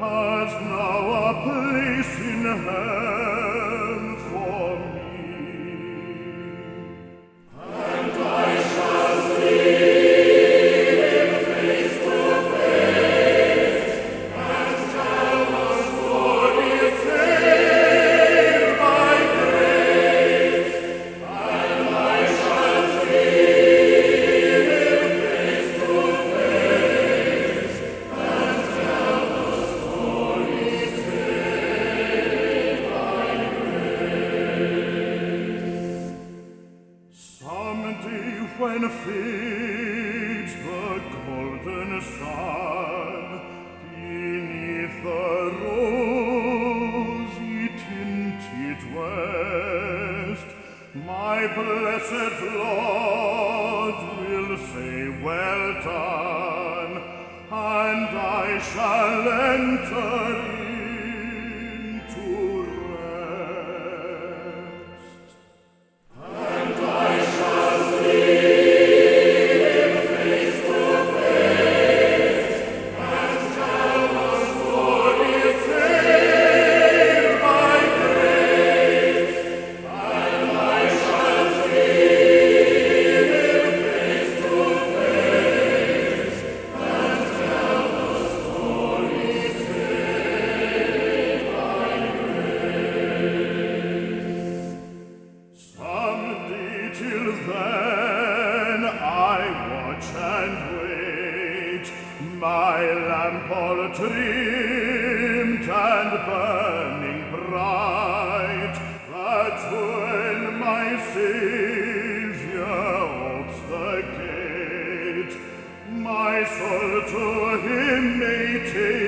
has now a place in heaven when fades the golden sun beneath the rosy tinted west, my blessed Lord will say, Well done, and I shall enter my lamp all trimmed and burning bright, that when my Saviour opes the gate, my soul to him may take.